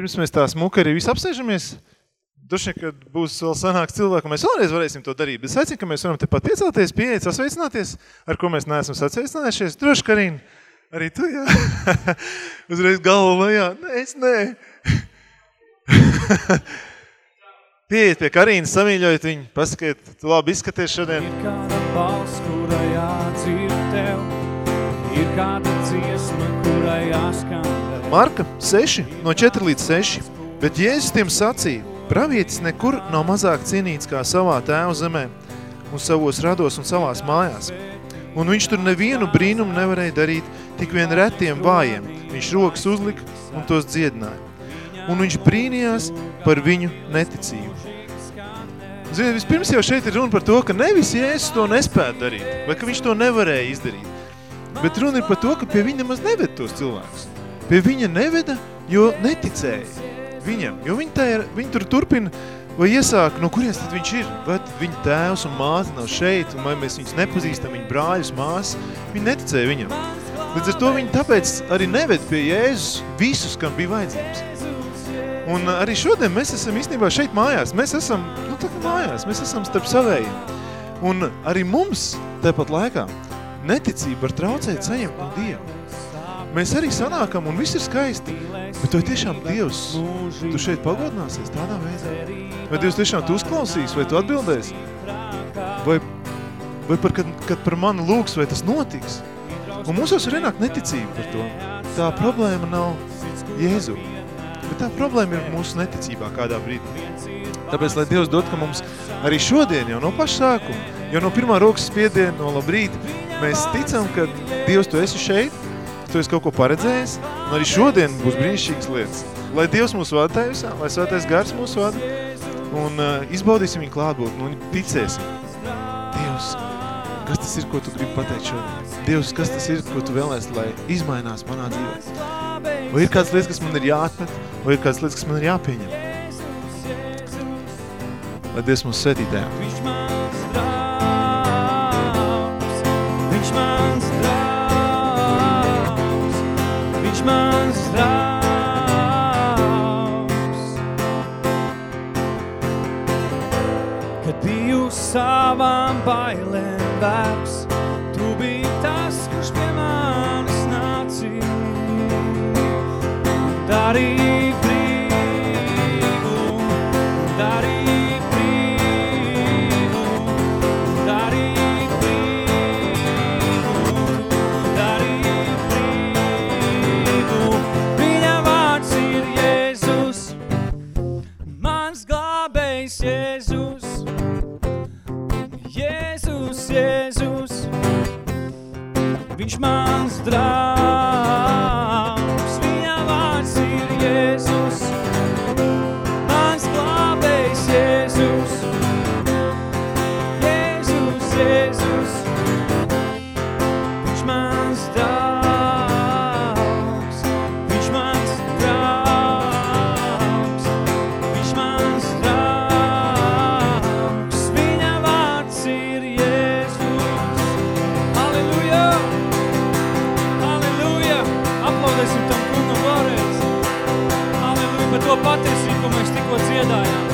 pirms mēs tā smuka arī visi apsēžamies, Duši, kad būs vēl sanāks cilvēki, mēs vēlreiz varēsim to darīt. Bet es aicinu, ka mēs varam tepat piecelties, pieiet, sasveicināties, ar ko mēs neesam sasveicinājušies. Droši, Karīna, arī tu, jā. Uzreiz galvu lejā. Nē, es nē. Pieiet pie Karīnas, samīļojiet viņu, pasakiet, tu labi izskaties šodien. Ir kāda balss, kurai jādzird tev, ir kāda dziesma, kurai jāskan. Marka 6, no 4 līdz 6. Bet Jēzus tiem sacīja, pravietis nekur nav mazāk cienīts kā savā tēva zemē un savos rados un savās mājās. Un viņš tur nevienu brīnumu nevarēja darīt tik vien retiem vājiem. Viņš rokas uzlika un tos dziedināja. Un viņš brīnījās par viņu neticību. Ziniet, vispirms jau šeit ir runa par to, ka nevis Jēzus to nespēja darīt, vai ka viņš to nevarēja izdarīt. Bet runa ir par to, ka pie viņa maz neved tos cilvēkus. Pie viņa neveda, jo neticēja viņam, jo viņi, tā ir, viņi tur turpina vai iesāk, no kurienes tad viņš ir? Vai viņa tēvs un māte nav šeit, un vai mēs viņus nepazīstam, viņa brāļus, māsas, viņi neticēja viņam. Līdz ar to viņi tāpēc arī neved pie Jēzus visus, kam bija vajadzības. Un arī šodien mēs esam īstenībā šeit mājās. Mēs esam, nu tā kā mājās, mēs esam starp savējiem. Un arī mums tāpat laikā neticība var traucēt saņemt no Dieva. Mēs arī sanākam un viss ir skaisti, bet vai tiešām Dievs, tu šeit pagodināsies tādā veidā? Vai Dievs tiešām tu uzklausīs, vai tu atbildēsi? Vai, vai par, kad, kad par mani lūgs, vai tas notiks? Un mūsos ir ienāk neticība par to. Tā problēma nav Jēzu, bet tā problēma ir mūsu neticībā kādā brīdī. Tāpēc, lai Dievs dod, ka mums arī šodien jau no paša sākuma, jau no pirmā rokas spiediena, no labrīt, mēs ticam, ka Dievs, tu esi šeit, tu esi kaut ko paredzējis, un arī šodien būs brīnišķīgas lietas. Lai Dievs mūs vada visā, lai svētais gars mūs vada, un uh, izbaudīsim viņu klātbūt, un ticēsim. Dievs, kas tas ir, ko tu gribi pateikt šodien? Dievs, kas tas ir, ko tu vēlēsi, lai izmainās manā dzīvē? Vai ir kādas lietas, kas man ir jāatmet, vai ir kādas lietas, kas man ir jāpieņem? Lai Dievs mūs svētī tajā. Viņš mans draugs, viņš draugs, viņš mans draugs. Kad biju savām bailēm bērgs, tu biji tas, kurš pie manis nācīja. Darīja mans draugs, Aplaudēsim tam kungam vēlreiz. Halleluja par to patiesību, ko mēs tikko dziedājām.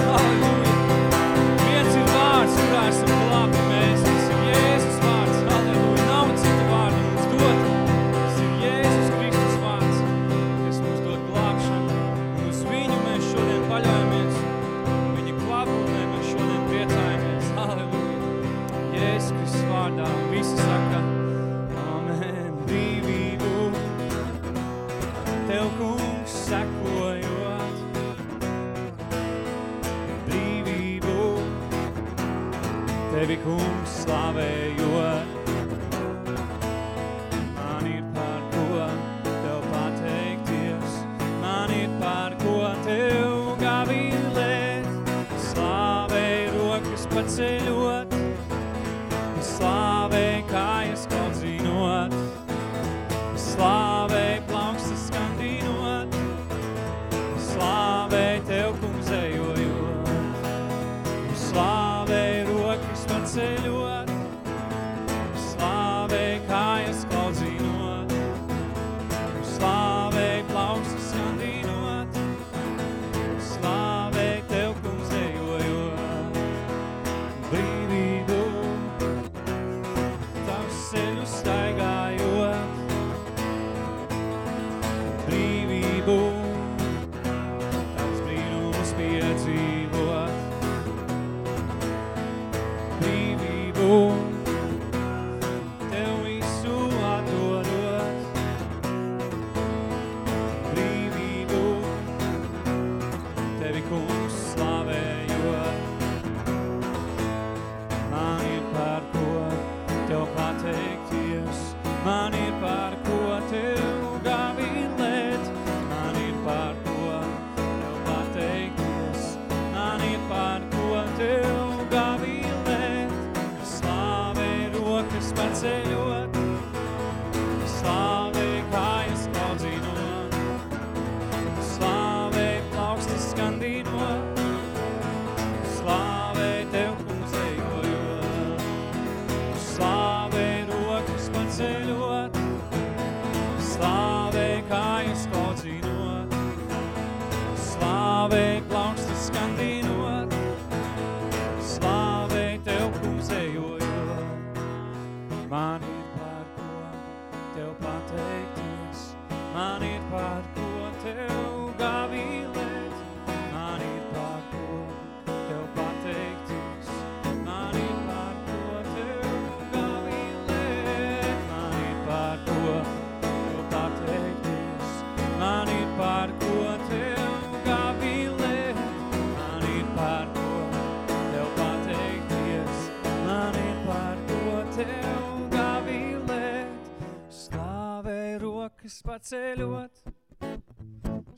paceļot,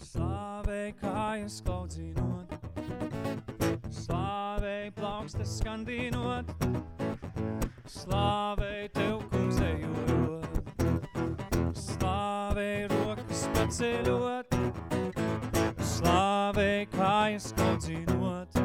slāvēja kājas klaudzinot, slāvēja plaukstas skandinot, slāvēja tev kumzējot, slāvēja rokas paceļot, slāvēja kājas klaudzinot,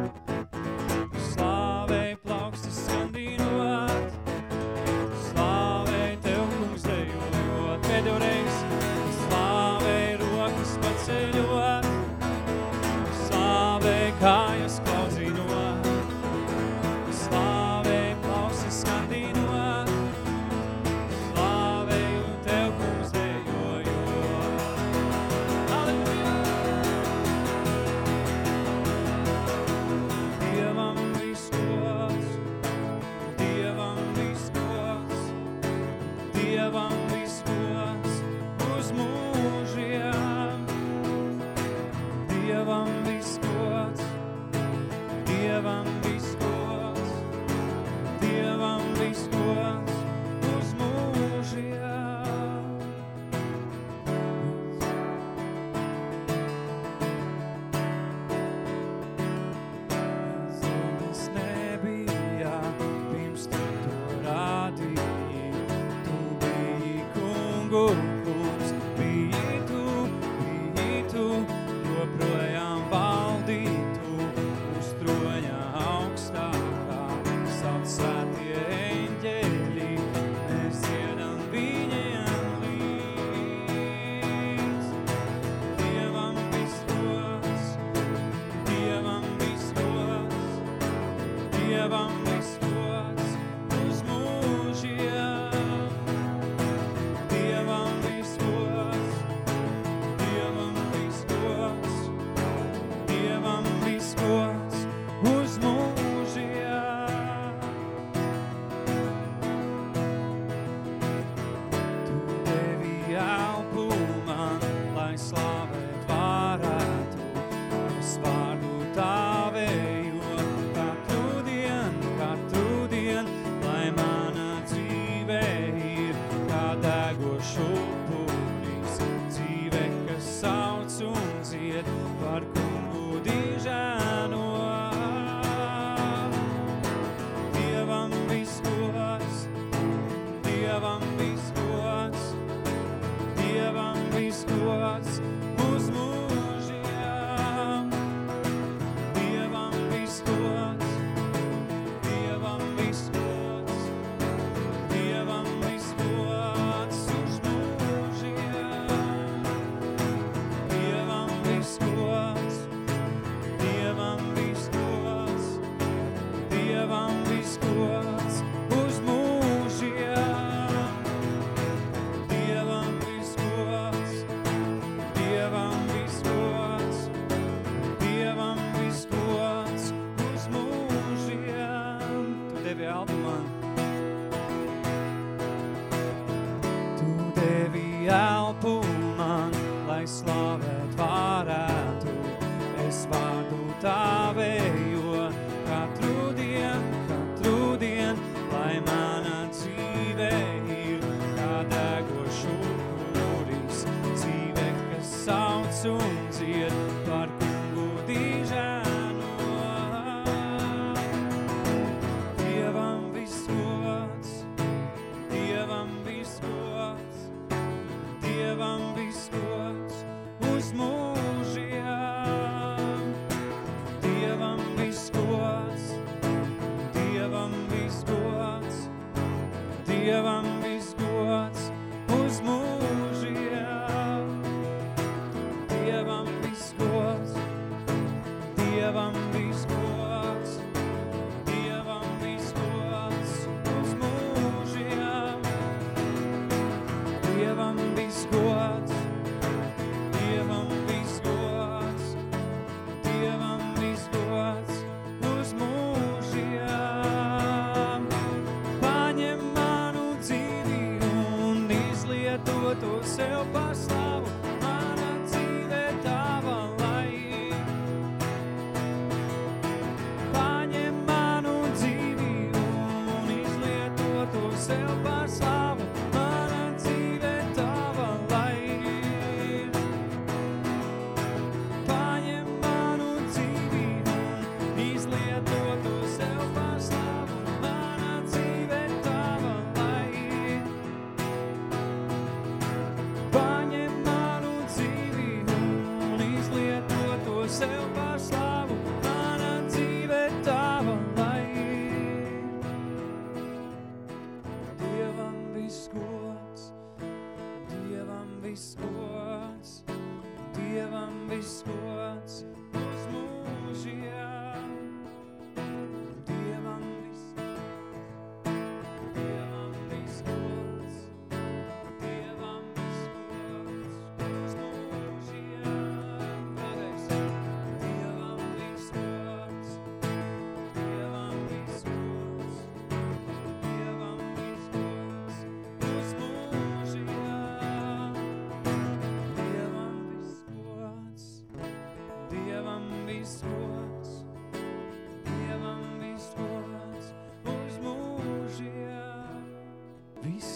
llevan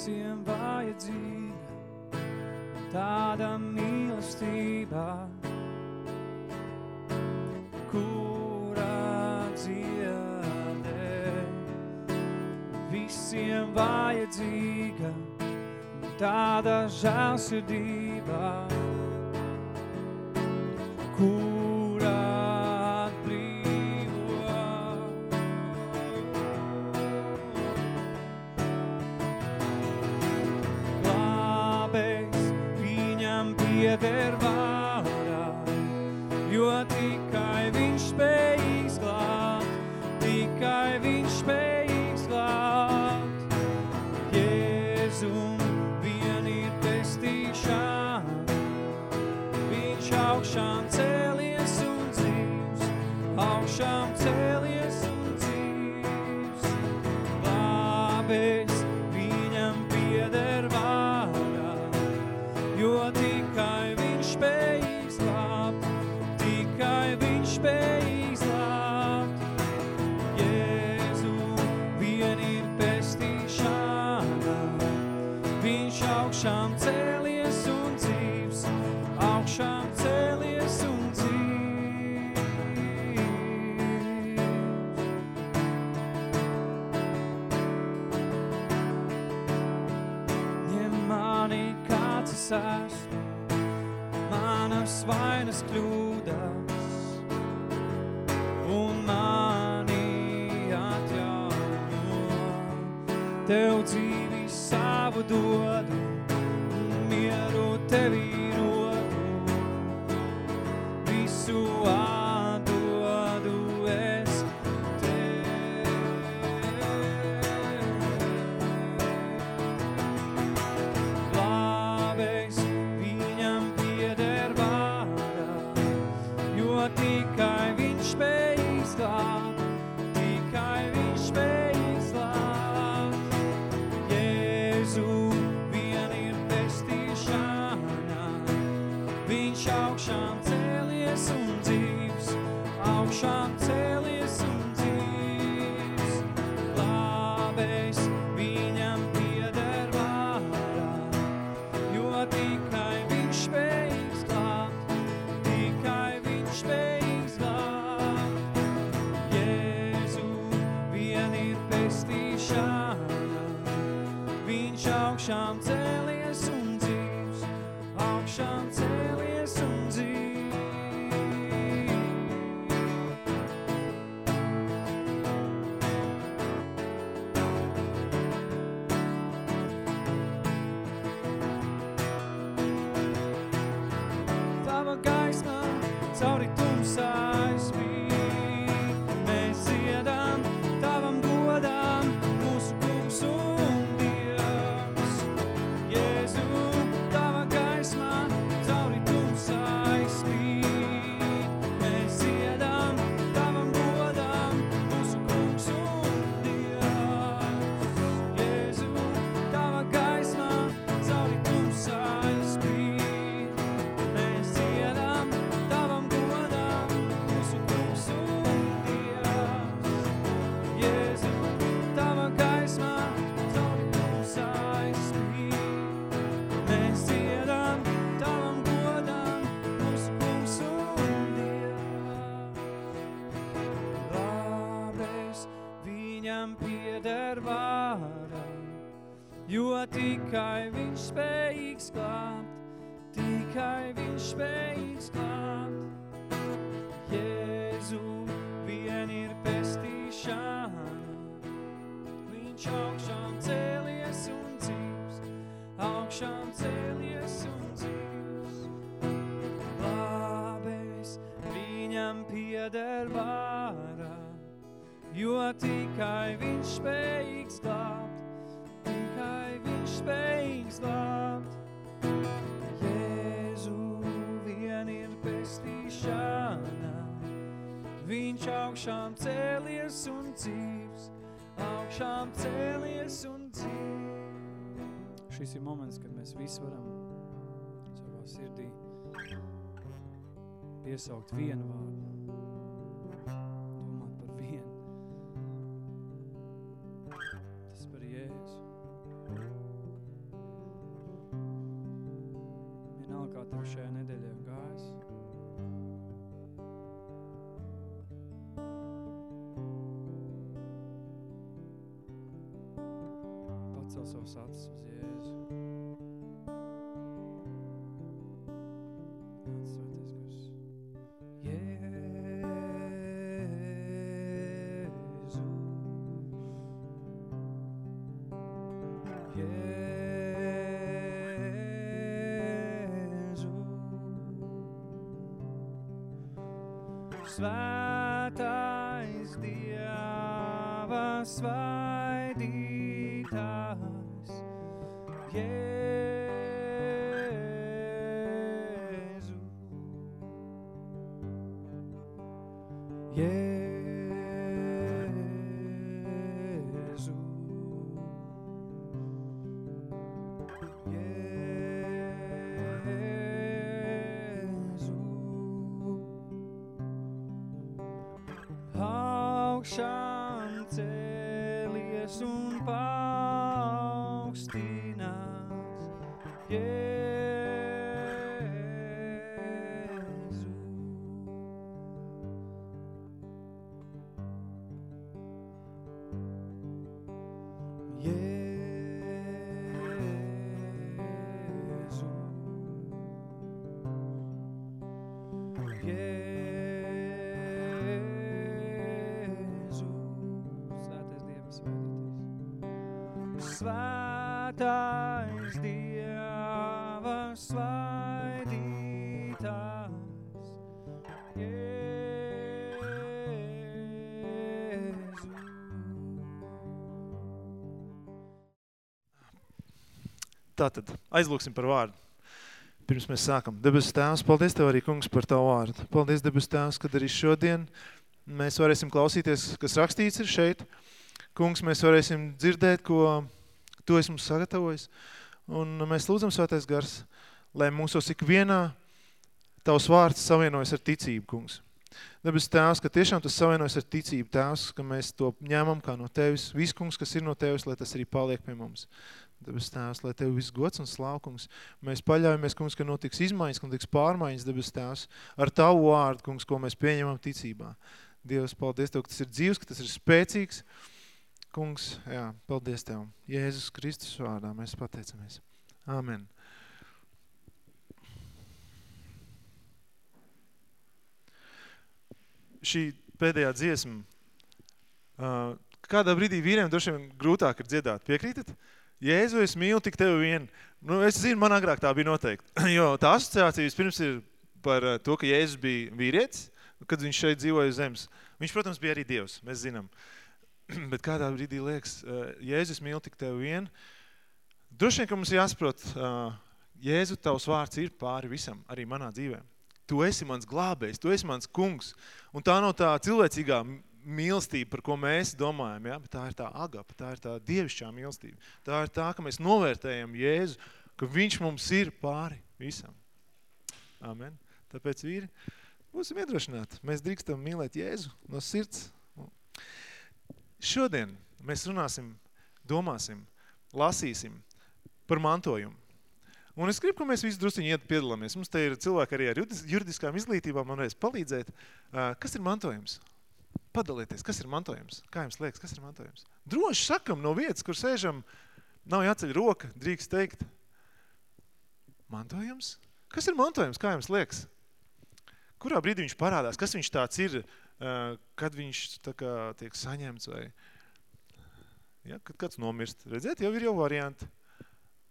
visiem vajadzīga tāda mīlestībā, kurā dziedē. Visiem vajadzīga tāda žēlsirdība, kurā es esmu, manas vainas kļūdas, un mani atjauno. Tev dzīvi savu dodu, mieru tevi piesaukt vienu vārdu. Domāt par vienu. Tas par Jēzu. Vienalga, kā tev šajā nedēļā gājis. Pacel savus acis uz Jēzu. Svētais Dieva svaidītājs, Tātad, aizlūksim par vārdu. Pirms mēs sākam. Debes tēvs, paldies Tev arī, kungs, par Tavu vārdu. Paldies, debes tēvs, kad arī šodien mēs varēsim klausīties, kas rakstīts ir šeit. Kungs, mēs varēsim dzirdēt, ko Tu esi mums sagatavojis. Un mēs lūdzam svētais gars, lai mūsos ikvienā Tavs vārds savienojas ar ticību, kungs. Debes tēvs, ka tiešām tas savienojas ar ticību, tēvs, ka mēs to ņemam kā no Tevis. Viss, kungs, kas ir no Tevis, lai tas arī paliek pie mums. Debes tēvs, lai Tev viss gods un slāvkungs. Mēs paļaujamies, kungs, ka notiks izmaiņas, ka notiks pārmaiņas, debes tēvs, ar Tavu vārdu, kungs, ko mēs pieņemam ticībā. Dievs, paldies Tev, ka tas ir dzīvs, ka tas ir spēcīgs. Kungs, jā, paldies Tev. Jēzus Kristus vārdā mēs pateicamies. Āmen. Šī pēdējā dziesma, kādā brīdī vīriem droši grūtāk ir dziedāt. Piekrītat? Jēzu, es mīlu tik tevi vien. Nu, es zinu, man agrāk tā bija noteikti. Jo tā asociācija vispirms ir par uh, to, ka Jēzus bija vīrietis, kad viņš šeit dzīvoja zemes. Viņš, protams, bija arī Dievs, mēs zinām. Bet kādā brīdī liekas, uh, Jēzus mīl tik tevi vien. Droši vien, ka mums jāsaprot, uh, Jēzu, tavs vārds ir pāri visam, arī manā dzīvē. Tu esi mans glābējs, tu esi mans kungs. Un tā nav tā cilvēcīgā mīlestība, par ko mēs domājam, ja? bet tā ir tā agapa, tā ir tā dievišķā mīlestība. Tā ir tā, ka mēs novērtējam Jēzu, ka viņš mums ir pāri visam. Amen. Tāpēc, vīri, būsim iedrošināti. Mēs drīkstam mīlēt Jēzu no sirds. Šodien mēs runāsim, domāsim, lasīsim par mantojumu. Un es gribu, ka mēs visi drusciņi iet piedalāmies. Mums te ir cilvēki arī ar juridiskām izglītībām, man varēs palīdzēt. Kas ir mantojums? Padalieties, kas ir mantojums? Kā jums liekas, kas ir mantojums? Droši sakam no vietas, kur sēžam, nav jāceļ roka, drīkst teikt. Mantojums? Kas ir mantojums? Kā jums liekas? Kurā brīdī viņš parādās? Kas viņš tāds ir, kad viņš tā kā tiek saņemts vai... Ja, kad kāds nomirst. Redziet, jau ir jau varianti.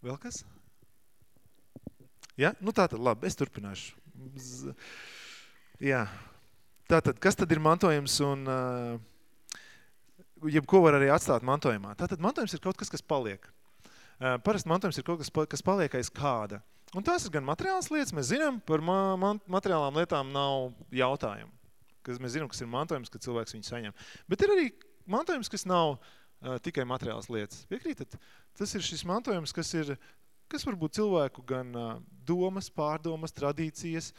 Vēl kas? Ja? Nu tātad, labi, es turpināšu. Z... Jā. Tātad, kas tad ir mantojums un jebko var arī atstāt mantojumā? Tātad mantojums ir kaut kas, kas paliek. Parasti mantojums ir kaut kas, kas paliek aiz kāda. Un tās ir gan materiāls lietas, mēs zinām, par materiālām lietām nav jautājumu. Kas mēs zinām, kas ir mantojums, kad cilvēks viņu saņem. Bet ir arī mantojums, kas nav uh, tikai materiāls lietas. Piekrītat? Tas ir šis mantojums, kas ir kas var būt cilvēku gan domas, pārdomas, tradīcijas,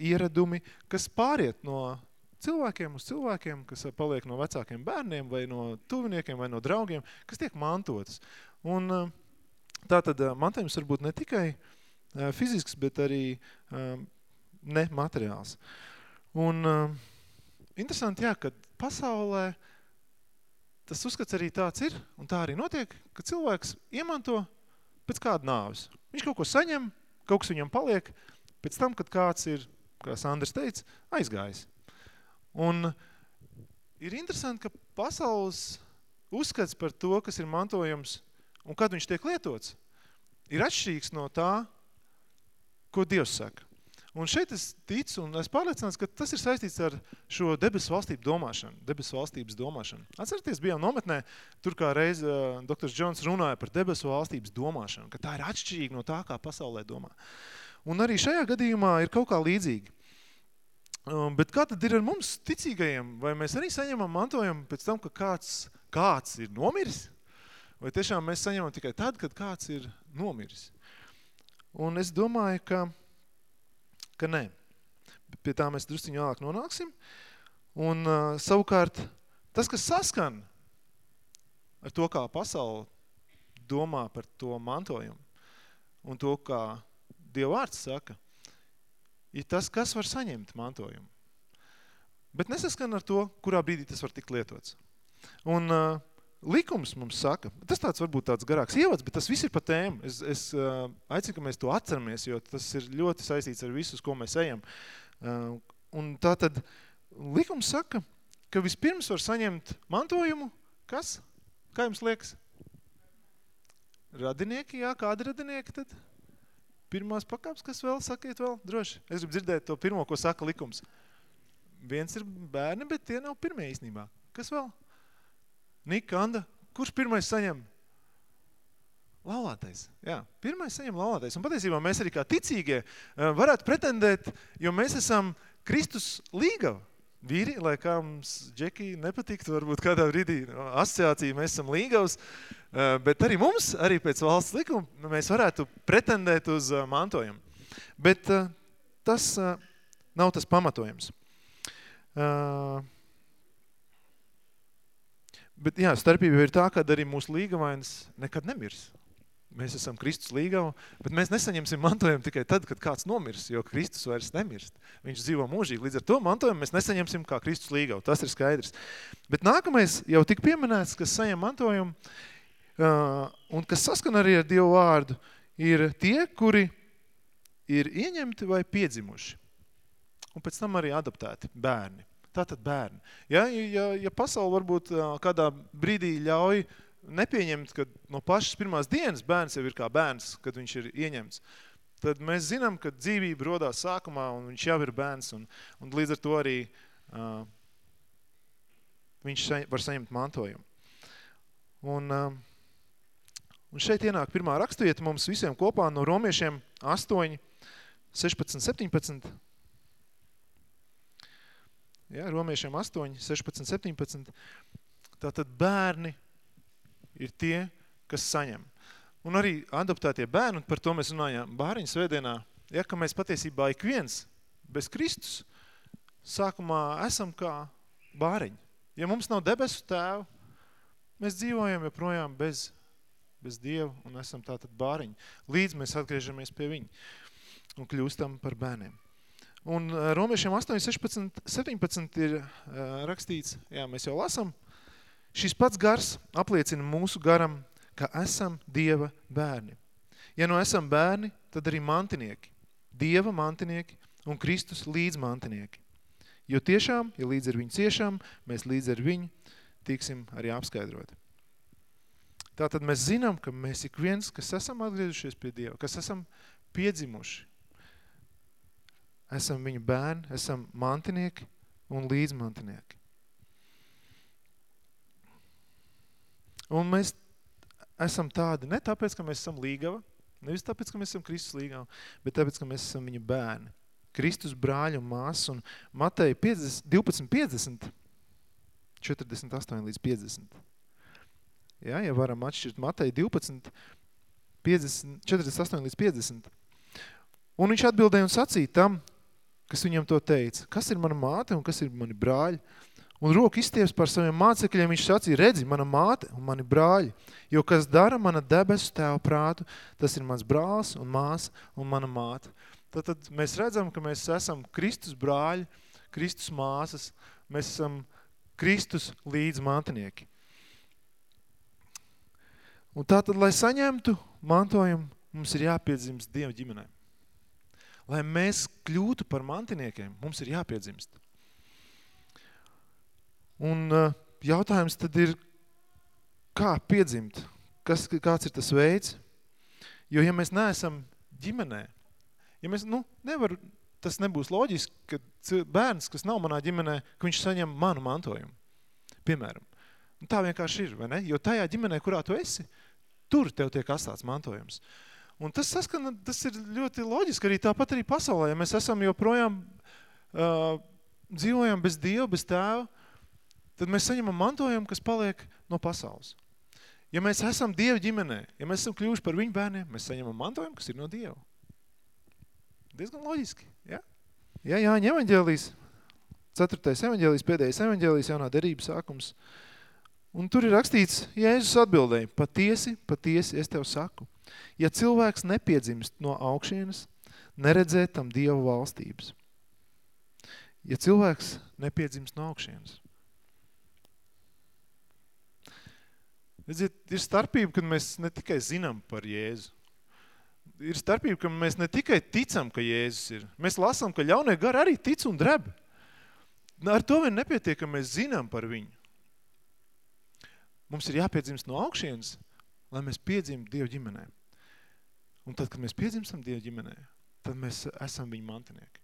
ieradumi, kas pāriet no cilvēkiem uz cilvēkiem, kas paliek no vecākiem bērniem vai no tuviniekiem vai no draugiem, kas tiek mantotas. Un tātad mantojums var būt ne tikai fizisks, bet arī uh, nemateriāls. Un interesanti, jā, ka pasaulē tas uzskats arī tāds ir, un tā arī notiek, ka cilvēks iemanto pēc kāda nāvis. Viņš kaut ko saņem, kaut kas viņam paliek, pēc tam, kad kāds ir, kā Sanders teica, aizgājis. Un ir interesanti, ka pasaules uzskats par to, kas ir mantojums un kad viņš tiek lietots, ir atšķirīgs no tā, ko Dievs saka. Un šeit es ticu un es pārliecināts, ka tas ir saistīts ar šo debesu valstību domāšanu, debesu valstības domāšanu. Atcerieties, bijām nometnē, tur kā reiz uh, dr. Džons runāja par debesu valstības domāšanu, ka tā ir atšķirīga no tā, kā pasaulē domā. Un arī šajā gadījumā ir kaut kā līdzīgi. Um, bet kā tad ir ar mums ticīgajiem? Vai mēs arī saņemam mantojumu pēc tam, ka kāds, kāds ir nomiris? Vai tiešām mēs saņemam tikai tad, kad kāds ir nomiris? Un es domāju, ka ka nē. Pie tā mēs drusciņu vēlāk nonāksim. Un uh, savukārt, tas, kas saskan ar to, kā pasauli domā par to mantojumu un to, kā Dieva vārds saka, ir tas, kas var saņemt mantojumu. Bet nesaskan ar to, kurā brīdī tas var tikt lietots. Un uh, likums mums saka, tas tāds varbūt tāds garāks ievads, bet tas viss ir pa tēmu. Es, es uh, aicinu, ka mēs to atceramies, jo tas ir ļoti saistīts ar visu, ko mēs ejam. Uh, un tā tad likums saka, ka vispirms var saņemt mantojumu, kas? Kā jums liekas? Radinieki, jā, kādi radinieki tad? Pirmās pakāps, kas vēl, sakiet vēl, droši. Es gribu dzirdēt to pirmo, ko saka likums. Viens ir bērni, bet tie nav pirmie īstenībā. Kas vēl? Nika, Anda, kurš pirmais saņem? Laulātais. Jā, pirmais saņem laulātais. Un patiesībā mēs arī kā ticīgie eh, varētu pretendēt, jo mēs esam Kristus līgava. Vīri, lai kā mums Džeki nepatiktu, varbūt kādā brīdī asociācija, mēs esam līgavs, eh, bet arī mums, arī pēc valsts likuma, mēs varētu pretendēt uz eh, mantojumu. Bet tas nav tas pamatojums. Uh, Bet jā, starpība ir tā, ka arī mūsu līgavainas nekad nemirs. Mēs esam Kristus līgava, bet mēs nesaņemsim mantojumu tikai tad, kad kāds nomirs, jo Kristus vairs nemirst. Viņš dzīvo mūžīgi. Līdz ar to mantojumu mēs nesaņemsim kā Kristus līgava. Tas ir skaidrs. Bet nākamais jau tik pieminēts, kas saņem mantojumu uh, un kas saskan arī ar Dievu vārdu, ir tie, kuri ir ieņemti vai piedzimuši. Un pēc tam arī adoptēti bērni. Tātad bērni. Ja, ja, ja pasauli varbūt kādā brīdī ļauj nepieņemt, ka no pašas pirmās dienas bērns jau ir kā bērns, kad viņš ir ieņemts, tad mēs zinām, ka dzīvība rodās sākumā un viņš jau ir bērns un, un līdz ar to arī uh, viņš saņ, var saņemt mantojumu. Un, uh, un šeit ienāk pirmā rakstuvieta mums visiem kopā no romiešiem 8, 16, 17, Ja, romiešiem 8, 16, 17. Tātad bērni ir tie, kas saņem. Un arī adoptētie bērni, un par to mēs runājām bāriņu svētdienā, ja, ka mēs patiesībā ik viens bez Kristus sākumā esam kā bāriņi. Ja mums nav debesu tēvu, mēs dzīvojam joprojām bez, bez Dievu un esam tātad bāriņi. Līdz mēs atgriežamies pie viņa un kļūstam par bērniem. Un eh, romiešiem 8, 16, 17 ir uh, rakstīts, jā, mēs jau lasam, šis pats gars apliecina mūsu garam, ka esam Dieva bērni. Ja nu esam bērni, tad arī mantinieki, Dieva mantinieki un Kristus līdz mantinieki. Jo tiešām, ja līdz ar viņu ciešām, mēs līdz ar viņu tiksim arī apskaidroti. Tātad mēs zinām, ka mēs ik viens, kas esam atgriezušies pie Dieva, kas esam piedzimuši, esam viņa bērni, esam mantinieki un līdzmantinieki. Un mēs esam tādi ne tāpēc, ka mēs esam līgava, nevis tāpēc, ka mēs esam Kristus līgava, bet tāpēc, ka mēs esam viņa bērni. Kristus brāļi un māsas un Mateja 50, 12, 50, 48 līdz 50. Ja, ja varam atšķirt Mateja 12, 50, 48 līdz 50. Un viņš atbildēja un sacīja tam, kas viņam to teica, kas ir mana māte un kas ir mani brāļi. Un roku izstieps par saviem mācekļiem, viņš sacīja, redzi, mana māte un mani brāļi, jo kas dara mana debesu tēvu prātu, tas ir mans brālis un māsa un mana māte. Tad, tad mēs redzam, ka mēs esam Kristus brāļi, Kristus māsas, mēs esam Kristus līdz mantinieki. Un tātad, lai saņemtu mantojumu, mums ir jāpiedzimst Dieva ģimenē. Lai mēs kļūtu par mantiniekiem, mums ir jāpiedzimst. Un uh, jautājums tad ir, kā piedzimt? Kas, kāds ir tas veids? Jo, ja mēs neesam ģimenē, ja mēs, nu, nevar, tas nebūs loģiski, ka bērns, kas nav manā ģimenē, ka viņš saņem manu mantojumu. Piemēram. Un tā vienkārši ir, vai ne? Jo tajā ģimenē, kurā tu esi, tur tev tiek atstāts mantojums. Un tas saskana, tas ir ļoti loģiski arī tāpat arī pasaulē. Ja mēs esam joprojām uh, dzīvojam bez Dieva, bez tēva, tad mēs saņemam mantojumu, kas paliek no pasaules. Ja mēs esam Dieva ģimenē, ja mēs esam kļuvuši par viņu bērniem, mēs saņemam mantojumu, kas ir no Dieva. Diezgan loģiski, ja? Ja Jāņa evaņģēlijas, ceturtais evaņģēlijas, pēdējais evaņģēlijas, jaunā derības sākums, un tur ir rakstīts, Jēzus atbildēja, patiesi, patiesi, es tev saku, ja cilvēks nepiedzimst no augšienes, neredzē tam Dieva valstības. Ja cilvēks nepiedzimst no augšienes. Redziet, ir starpība, kad mēs ne tikai zinām par Jēzu. Ir starpība, ka mēs ne tikai ticam, ka Jēzus ir. Mēs lasām, ka ļaunie gari arī tic un dreb. Ar to vien nepietiek, ka mēs zinām par viņu. Mums ir jāpiedzimst no augšienes, lai mēs piedzimtu Dievu ģimenē. Un tad, kad mēs piedzimstam Dievu ģimenē, tad mēs esam viņa mantinieki.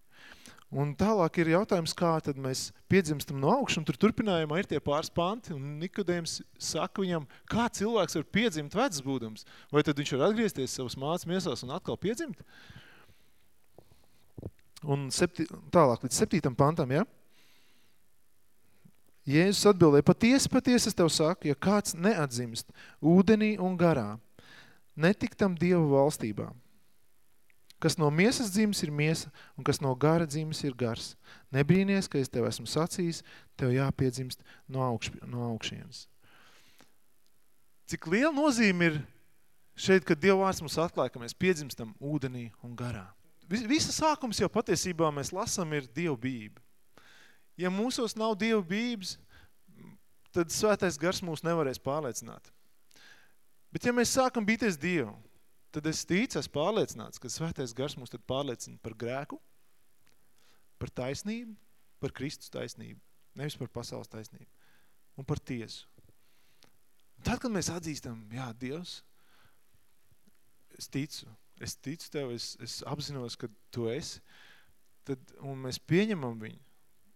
Un tālāk ir jautājums, kā tad mēs piedzimstam no augšu, un tur turpinājumā ir tie pāris panti, un Nikodējums saka viņam, kā cilvēks var piedzimt vecs būdams, vai tad viņš var atgriezties savas mācas miesās un atkal piedzimt? Un septi, tālāk līdz septītam pantam, ja? Jēzus atbildēja, patiesi, patiesi es tev saku, ja kāds neatzimst ūdenī un garā, netiktam Dieva valstībā. Kas no miesas dzimis ir miesa, un kas no gara dzimis ir gars. Nebrīnies, ka es tev esmu sacījis, tev jāpiedzimst no, augš, no augšienes. Cik liela nozīme ir šeit, kad Dieva vārds mums atklāja, ka mēs piedzimstam ūdenī un garā. Visa sākums jau patiesībā mēs lasam ir Dieva bība. Ja mūsos nav Dieva bības, tad svētais gars mūs nevarēs pārliecināt. Bet ja mēs sākam bīties Dievu, tad es ticu, es pārliecināts, ka svētais gars mūs tad pārliecina par grēku, par taisnību, par Kristus taisnību, nevis par pasaules taisnību, un par tiesu. Tad, kad mēs atzīstam, jā, Dievs, es ticu, es ticu Tev, es, es apzinos, ka Tu esi, tad, un mēs pieņemam viņu,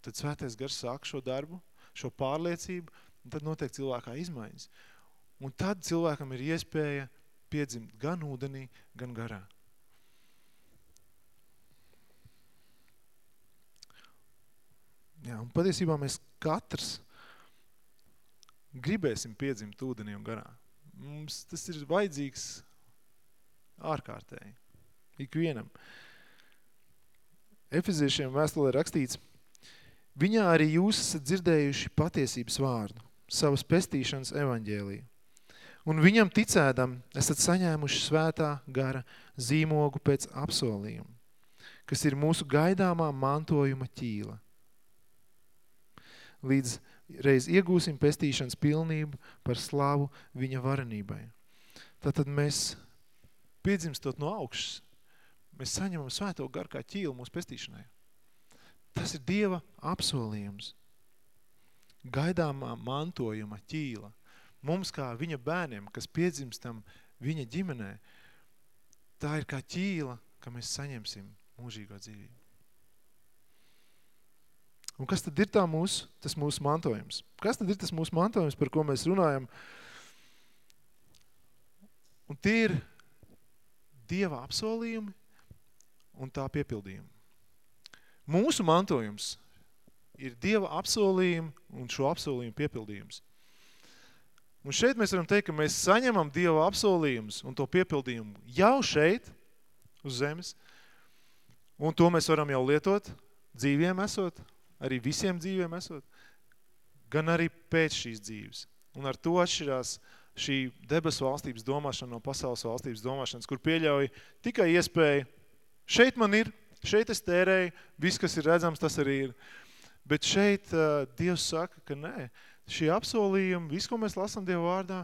tad svētais gars sāk šo darbu, šo pārliecību, un tad notiek cilvēkā izmaiņas. Un tad cilvēkam ir iespēja piedzimt gan ūdenī, gan garā. Jā, un patiesībā mēs katrs gribēsim piedzimt ūdenī un garā. Mums tas ir vajadzīgs ārkārtēji, ikvienam. Efeziešiem vēstulē rakstīts, viņā arī jūs esat dzirdējuši patiesības vārdu, savas pestīšanas evaņģēliju un viņam ticēdam esat saņēmuši svētā gara zīmogu pēc apsolījuma, kas ir mūsu gaidāmā mantojuma ķīla. Līdz reiz iegūsim pestīšanas pilnību par slavu viņa varenībai. Tātad mēs piedzimstot no augšas, mēs saņemam svēto garu kā ķīlu mūsu pestīšanai. Tas ir Dieva apsolījums. Gaidāmā mantojuma ķīla – mums kā viņa bērniem, kas piedzimstam viņa ģimenē, tā ir kā ķīla, ka mēs saņemsim mūžīgo dzīvību. Un kas tad ir tā mūsu, tas mūsu mantojums? Kas tad ir tas mūsu mantojums, par ko mēs runājam? Un tie ir Dieva apsolījumi un tā piepildījumi. Mūsu mantojums ir Dieva apsolījumi un šo apsolījumu piepildījums. Un šeit mēs varam teikt, ka mēs saņemam Dieva apsolījumus un to piepildījumu jau šeit, uz zemes, un to mēs varam jau lietot dzīviem esot, arī visiem dzīviem esot, gan arī pēc šīs dzīves. Un ar to atšķirās šī debesu valstības domāšana no pasaules valstības domāšanas, kur pieļauj tikai iespēju, šeit man ir, šeit es tērēju, viss, kas ir redzams, tas arī ir. Bet šeit uh, Dievs saka, ka nē, šie apsolījumi, viss, ko mēs lasām Dieva vārdā,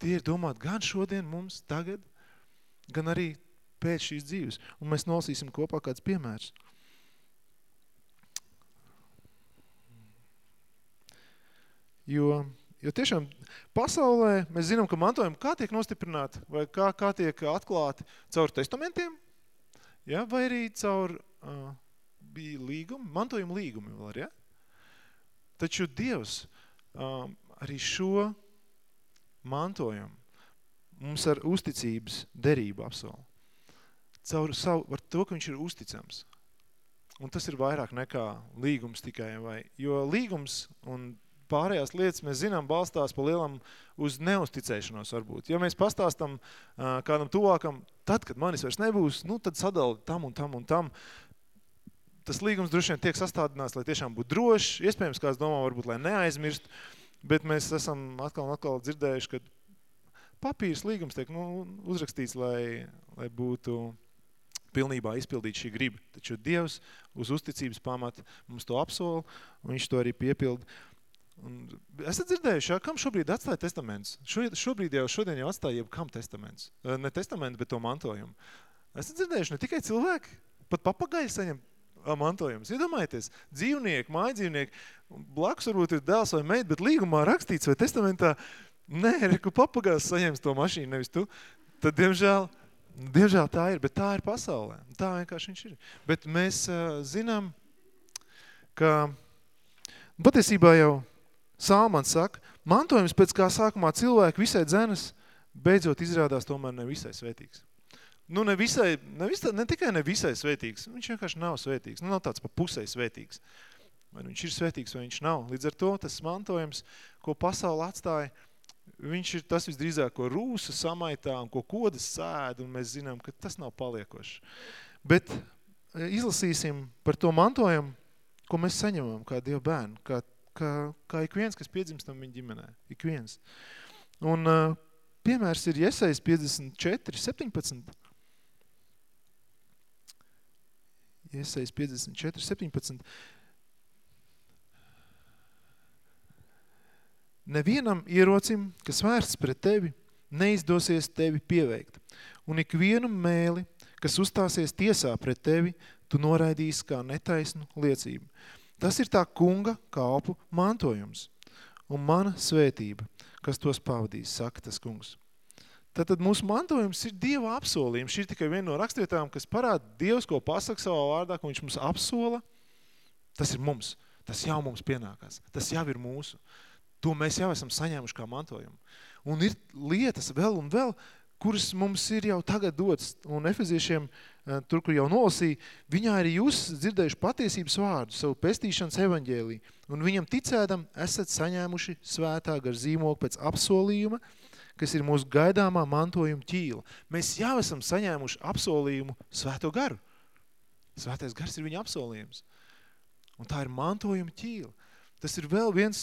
tie ir domāti gan šodien mums, tagad, gan arī pēc šīs dzīves. Un mēs nolasīsim kopā kāds piemērs. Jo, jo tiešām pasaulē mēs zinām, ka mantojumi kā tiek nostiprināti vai kā, kā tiek atklāti caur testamentiem, ja, vai arī caur uh, bija līgumi, mantojuma līgumi vēl, ja? Taču Dievs um, arī šo mantojumu mums ar uzticības derību apsola. Caur savu, ar to, ka viņš ir uzticams. Un tas ir vairāk nekā līgums tikai, vai, jo līgums un pārējās lietas mēs zinām balstās pa lielam uz neusticēšanos varbūt. Ja mēs pastāstam uh, kādam tuvākam, tad, kad manis vairs nebūs, nu tad sadali tam un tam un tam, tas līgums droši vien tiek sastādināts, lai tiešām būtu drošs, iespējams, kāds domā, varbūt, lai neaizmirst, bet mēs esam atkal un atkal dzirdējuši, ka papīrs līgums tiek nu, uzrakstīts, lai, lai būtu pilnībā izpildīt šī griba. Taču Dievs uz uzticības pamata mums to apsola, un viņš to arī piepild. Un esat dzirdējuši, ja, kam šobrīd atstāja testaments? Šo, šobrīd jau šodien jau atstāja jebkam testaments. Ne testaments, bet to mantojumu. Esat dzirdējuši ne tikai cilvēki, pat papagaļi saņem mantojums. Iedomājieties, dzīvnieki, mājdzīvnieki, blakus varbūt ir dēls vai meita, bet līgumā rakstīts vai testamentā, nē, reku papagās saņems to mašīnu, nevis tu, tad, diemžēl, diemžēl tā ir, bet tā ir pasaulē. Tā vienkārši viņš ir. Bet mēs uh, zinām, ka patiesībā jau Salmans saka, mantojums pēc kā sākumā cilvēki visai dzenas, beidzot izrādās tomēr ne visai svētīgs nu, ne, visai, ne, tikai ne visai svētīgs, viņš vienkārši nav svētīgs. Nu, nav tāds pa pusē svētīgs. Vai viņš ir svētīgs, vai viņš nav. Līdz ar to tas mantojums, ko pasauli atstāja, viņš ir tas visdrīzāk, ko rūsa samaitā un ko kodas sēd, un mēs zinām, ka tas nav paliekoši. Bet e, izlasīsim par to mantojumu, ko mēs saņemam kā Dieva bērnu, kā, kā, kā ik viens, kas piedzimstam viņa ģimenē. Ik viens. Un uh, piemērs ir Jesais 54, 17. Iesaist 54, 17. Nevienam ierocim, kas vērsts pret tevi, neizdosies tevi pieveikt. Un ikvienu mēli, kas uzstāsies tiesā pret tevi, tu noraidīsi kā netaisnu liecību. Tas ir tā kunga kalpu mantojums un mana svētība, kas tos pavadīs, saka tas kungs. Tātad mūsu mantojums ir Dieva apsolījums. Šī ir tikai viena no rakstvietām, kas parāda Dievs, ko pasaka savā vārdā, ko viņš mums apsola. Tas ir mums. Tas jau mums pienākās. Tas jau ir mūsu. To mēs jau esam saņēmuši kā mantojumu. Un ir lietas vēl un vēl, kuras mums ir jau tagad dots. Un efeziešiem, eh, tur, kur jau nolasīja, viņā arī jūs dzirdējuši patiesības vārdu, savu pestīšanas evaņģēlī. Un viņam ticēdam esat saņēmuši svētā gar zīmogu pēc apsolījuma, kas ir mūsu gaidāmā mantojuma ķīla. Mēs jau esam saņēmuši apsolījumu svēto garu. Svētais gars ir viņa apsolījums. Un tā ir mantojuma ķīla. Tas ir vēl viens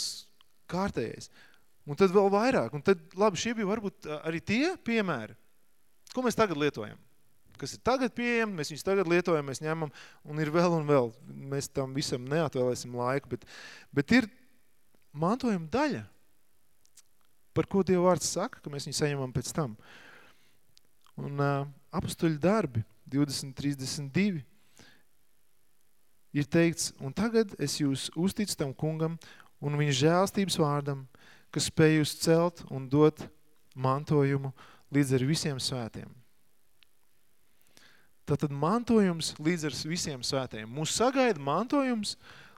kārtējais. Un tad vēl vairāk. Un tad, labi, šie bija varbūt arī tie piemēri, ko mēs tagad lietojam. Kas ir tagad pieejami, mēs viņus tagad lietojam, mēs ņemam, un ir vēl un vēl. Mēs tam visam neatvēlēsim laiku, bet, bet ir mantojuma daļa par ko Dieva vārds saka, ka mēs viņu saņemam pēc tam. Un uh, apustuļu darbi 20.32 ir teikts, un tagad es jūs uzticu tam kungam un viņa žēlstības vārdam, kas spēj jūs celt un dot mantojumu līdz ar visiem svētiem. Tātad mantojums līdz ar visiem svētiem. Mūs sagaida mantojums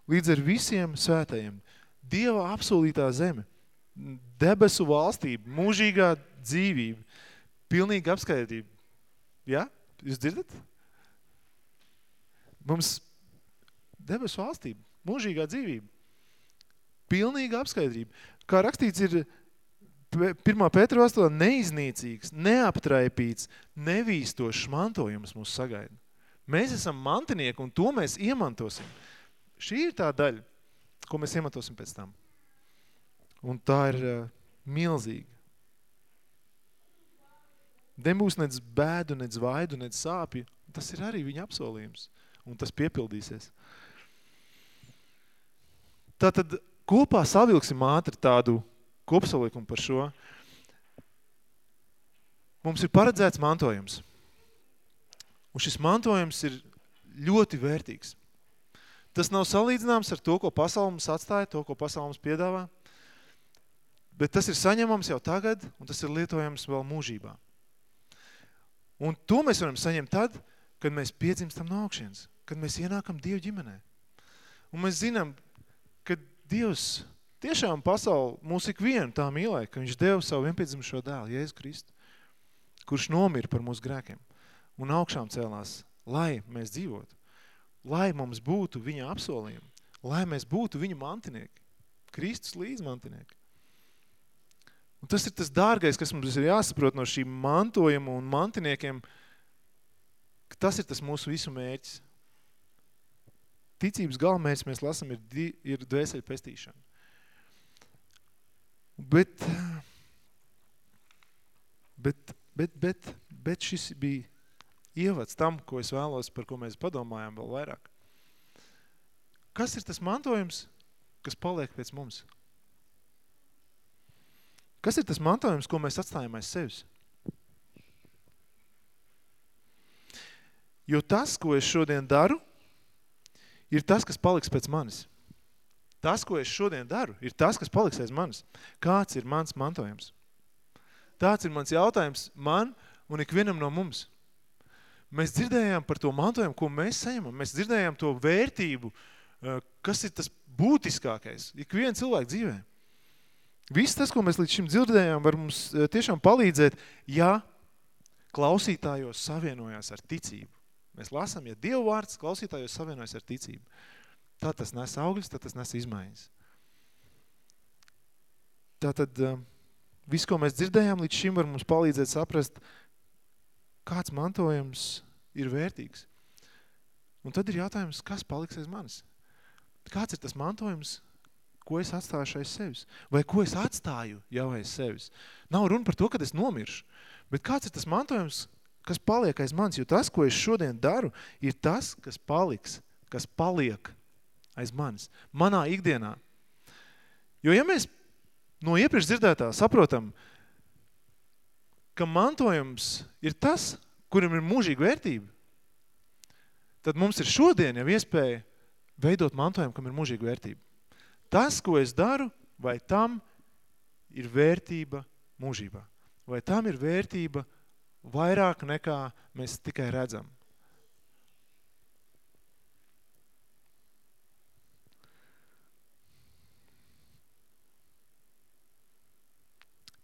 līdz ar visiem svētajiem. Dieva apsolītā zeme, debesu valstība, mūžīgā dzīvība, pilnīga apskaitība. Ja? Jūs dzirdat? Mums debesu valstība, mūžīgā dzīvība, pilnīga apskaidrība. Kā rakstīts ir 1. Pētera 8. neiznīcīgs, neaptraipīts, nevīstošs mantojums mūs sagaida. Mēs esam mantinieki un to mēs iemantosim. Šī ir tā daļa, ko mēs iemantosim pēc tam. Un tā ir uh, milzīga. Nebūs nec bēdu, nec vaidu, nec sāpju. Tas ir arī viņa apsolījums. Un tas piepildīsies. Tātad kopā savilksim ātri tādu kopsalikumu par šo. Mums ir paredzēts mantojums. Un šis mantojums ir ļoti vērtīgs. Tas nav salīdzināms ar to, ko pasaule mums atstāja, to, ko pasaule mums piedāvā, bet tas ir saņemams jau tagad, un tas ir lietojams vēl mūžībā. Un to mēs varam saņemt tad, kad mēs piedzimstam no augšienes, kad mēs ienākam Dievu ģimenē. Un mēs zinām, Dievs tiešām pasauli mūs ikvienu tā mīlēja, ka viņš deva savu vienpiedzimušo dēlu, Jēzu Kristu, kurš nomira par mūsu grēkiem un augšām cēlās, lai mēs dzīvotu, lai mums būtu viņa apsolījumi, lai mēs būtu viņa mantinieki, Kristus līdzmantinieki. Un tas ir tas dārgais, kas mums ir jāsaprot no šīm mantojuma un mantiniekiem, ka tas ir tas mūsu visu mērķis. Ticības galvmērķis mēs lasam ir, ir dvēseļu pestīšana. Bet, bet, bet, bet, bet šis bija ievads tam, ko es vēlos, par ko mēs padomājām vēl vairāk. Kas ir tas mantojums, kas paliek pēc mums? Kas ir tas mantojums, ko mēs atstājam aiz sevis? Jo tas, ko es šodien daru, ir tas, kas paliks pēc manis. Tas, ko es šodien daru, ir tas, kas paliks aiz manis. Kāds ir mans mantojums? Tāds ir mans jautājums man un ikvienam no mums. Mēs dzirdējām par to mantojumu, ko mēs saņemam. Mēs dzirdējām to vērtību, eh, kas ir tas būtiskākais ikviena cilvēka dzīvē. Viss tas, ko mēs līdz šim dzirdējām, var mums eh, tiešām palīdzēt, ja klausītājos savienojās ar ticību. Mēs lasām, ja Dievu vārds klausītājos savienojas ar ticību. Tad tas nes augļus, tad tas nes izmaiņas. Tātad eh, viss, ko mēs dzirdējām līdz šim, var mums palīdzēt saprast, kāds mantojums ir vērtīgs. Un tad ir jautājums, kas paliks aiz manis? Kāds ir tas mantojums, ko es atstāšu aiz sevis? Vai ko es atstāju jau aiz sevis? Nav runa par to, kad es nomiršu, bet kāds ir tas mantojums, kas paliek aiz manis? Jo tas, ko es šodien daru, ir tas, kas paliks, kas paliek aiz manis, manā ikdienā. Jo ja mēs no iepriekš dzirdētā saprotam, ka mantojums ir tas, kuram ir mūžīga vērtība, tad mums ir šodien jau iespēja veidot mantojumu, kam ir mūžīga vērtība. Tas, ko es daru, vai tam ir vērtība mūžībā? Vai tam ir vērtība vairāk nekā mēs tikai redzam?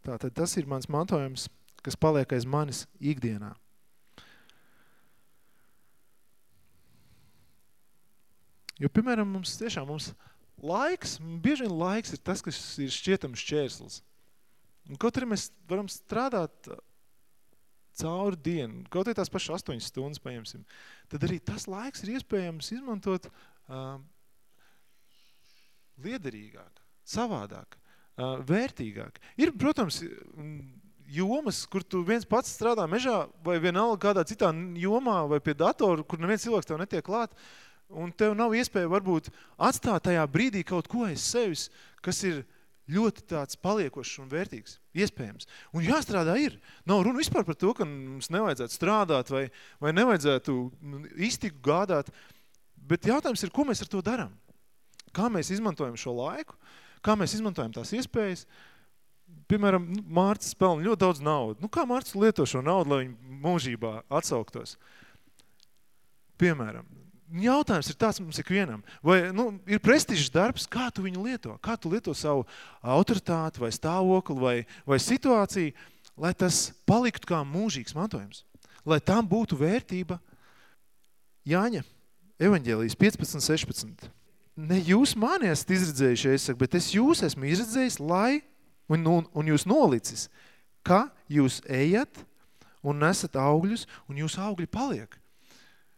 Tātad tas ir mans mantojums – kas paliek aiz manis ikdienā. Jo, piemēram, mums tiešām mums laiks, bieži vien laiks ir tas, kas ir šķietams šķērslis. Un kaut arī mēs varam strādāt cauri dienu, kaut arī tās pašas astoņas stundas paņemsim, tad arī tas laiks ir iespējams izmantot uh, liederīgāk, savādāk, uh, vērtīgāk. Ir, protams, jomas, kur tu viens pats strādā mežā vai vienalga kādā citā jomā vai pie datoru, kur neviens cilvēks tev netiek klāt, un tev nav iespēja varbūt atstāt tajā brīdī kaut ko aiz sevis, kas ir ļoti tāds paliekošs un vērtīgs, iespējams. Un jāstrādā ir. Nav runa vispār par to, ka mums nevajadzētu strādāt vai, vai nevajadzētu iztiku gādāt, bet jautājums ir, ko mēs ar to darām? Kā mēs izmantojam šo laiku? Kā mēs izmantojam tās iespējas? piemēram, nu, Mārcis pelna ļoti daudz naudu. Nu, kā Mārcis lieto šo naudu, lai viņi mūžībā atsauktos? Piemēram, jautājums ir tāds mums ikvienam. Vai nu, ir prestižs darbs, kā tu viņu lieto? Kā tu lieto savu autoritāti vai stāvokli vai, vai situāciju, lai tas paliktu kā mūžīgs mantojums? Lai tam būtu vērtība Jāņa evaņģēlijas 15, 16. Ne jūs mani esat izredzējuši, es saku, bet es jūs esmu izredzējis, lai, un, un, un jūs nolicis, ka jūs ejat un nesat augļus, un jūs augļi paliek.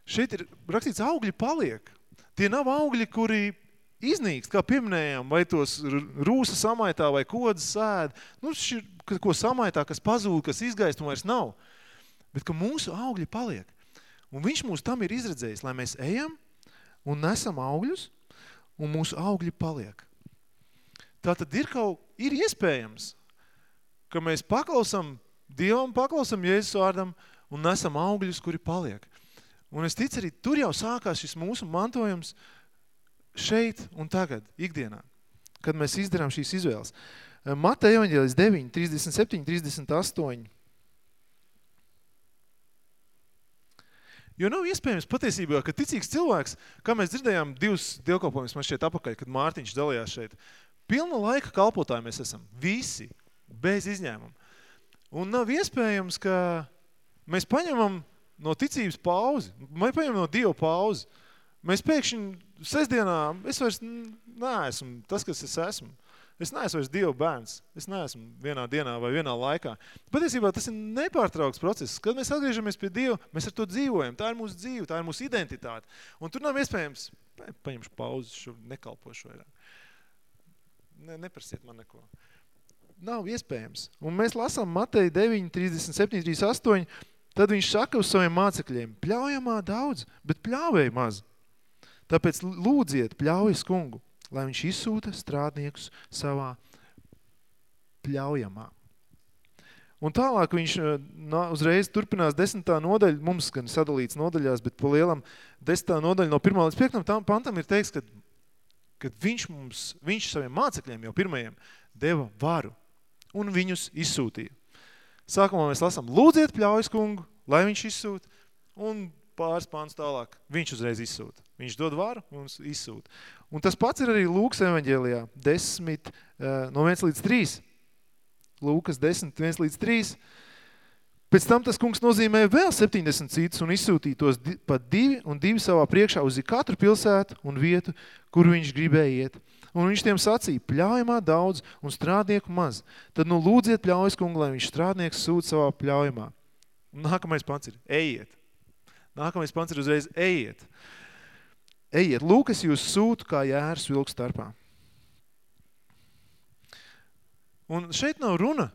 Šeit ir rakstīts, augļi paliek. Tie nav augļi, kuri iznīkst, kā pieminējām, vai tos rūsa samaitā vai kodas sēd. Nu, šir, ko samaitā, kas pazūd, kas izgaist, un vairs nav. Bet ka mūsu augļi paliek. Un viņš mūs tam ir izredzējis, lai mēs ejam un nesam augļus, un mūsu augļi paliek. Tā tad ir kaut, ir iespējams, ka mēs paklausam Dievam, paklausam Jēzus vārdam un nesam augļus, kuri paliek. Un es ticu arī, tur jau sākās šis mūsu mantojums šeit un tagad, ikdienā, kad mēs izdarām šīs izvēles. Mata evaņģēlis 9, 37, 38. Jo nav iespējams patiesībā, ka ticīgs cilvēks, kā mēs dzirdējām divus dievkalpojumus man šeit apakaļ, kad Mārtiņš dalījās šeit, pilna laika kalpotāji mēs esam, visi, bez izņēmuma. Un nav iespējams, ka mēs paņemam no ticības pauzi, mēs paņemam no Dieva pauzi. Mēs pēkšņi sestdienā, es vairs neesmu tas, kas es esmu. Es neesmu vairs Dieva bērns. Es neesmu vienā dienā vai vienā laikā. Patiesībā tas ir nepārtraukts process. Kad mēs atgriežamies pie Dieva, mēs ar to dzīvojam. Tā ir mūsu dzīve, tā ir mūsu identitāte. Un tur nav iespējams, paņemšu pauzi, šo nekalpošu vairāk. Ne, neprasiet man neko. Nav iespējams. Un mēs lasām Mateja 9, 37, 38, tad viņš saka uz saviem mācekļiem, pļaujamā daudz, bet pļāvēja maz. Tāpēc lūdziet pļaujas kungu lai viņš izsūta strādniekus savā pļaujamā. Un tālāk viņš eh, uzreiz turpinās desmitā nodaļa, mums gan sadalīts nodaļās, bet pa lielam desmitā nodaļa no 1. līdz 5. pantam ir teiks, ka, ka viņš, mums, viņš saviem mācekļiem jau pirmajiem deva varu un viņus izsūtīja. Sākumā mēs lasām, lūdziet pļaujas kungu, lai viņš izsūta, un pāris pāns tālāk viņš uzreiz izsūta. Viņš dod varu un izsūta. Un tas pats ir arī Lūkas evaņģēlijā, 10, eh, no 1 līdz 3. Lūkas 10, 1 līdz 3. Pēc tam tas kungs nozīmēja vēl 70 citus un izsūtīja tos pat divi un divi savā priekšā uz katru pilsētu un vietu, kur viņš gribēja iet. Un viņš tiem sacīja, pļaujamā daudz un strādnieku maz. Tad nu lūdziet pļaujas kungu, lai viņš strādnieks sūta savā pļaujamā. Un nākamais pants ir, ejiet. Nākamais pants ir uzreiz, ejiet. Ejiet, lūk, es jūs sūtu kā jērs vilku starpā. Un šeit nav runa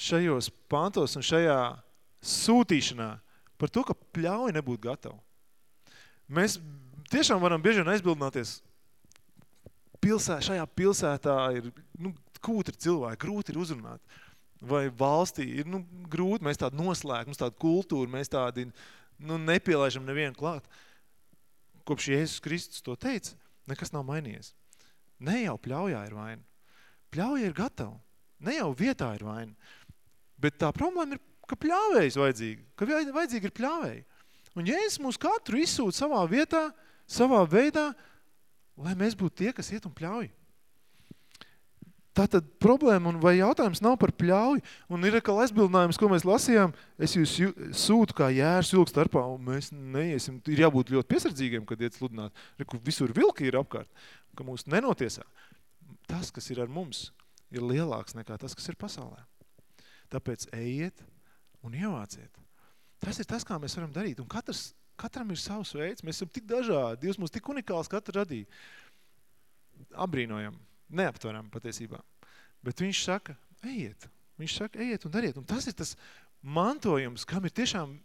šajos pantos un šajā sūtīšanā par to, ka pļauja nebūt gatavu. Mēs tiešām varam bieži vien aizbildināties, pilsē, šajā pilsētā ir nu, kūtri cilvēki, grūti ir uzrunāt. Vai valstī ir nu, grūti, mēs tādu noslēgt, mums tādu kultūru, mēs tādi nu, nepielaižam nevienu klāt. Kopš Jēzus Kristus to teica, nekas nav mainījies. Ne jau pļaujā ir vaina. Pļauja ir gatava. Ne jau vietā ir vaina. Bet tā problēma ir, ka pļāvējs vajadzīgi, ka vajadzīgi ir pļāvēji. Un Jēzus mūs katru izsūt savā vietā, savā veidā, lai mēs būtu tie, kas iet un pļauj. Tātad problēma un vai jautājums nav par pļauju, un ir atkal aizbildinājums, ko mēs lasījām, es jūs sūtu kā jērs vilku starpā, un mēs neiesim, ir jābūt ļoti piesardzīgiem, kad iet sludināt, kur visur vilki ir apkārt, ka mūs nenotiesā. Tas, kas ir ar mums, ir lielāks nekā tas, kas ir pasaulē. Tāpēc ejiet un ievāciet. Tas ir tas, kā mēs varam darīt, un katrs, katram ir savs veids, mēs esam tik dažādi, Dievs mūs tik unikāls katru radīja. Abrīnojam neaptveram patiesībā. Bet viņš saka, ejiet. Viņš saka, ejiet un dariet. Un tas ir tas mantojums, kam ir tiešām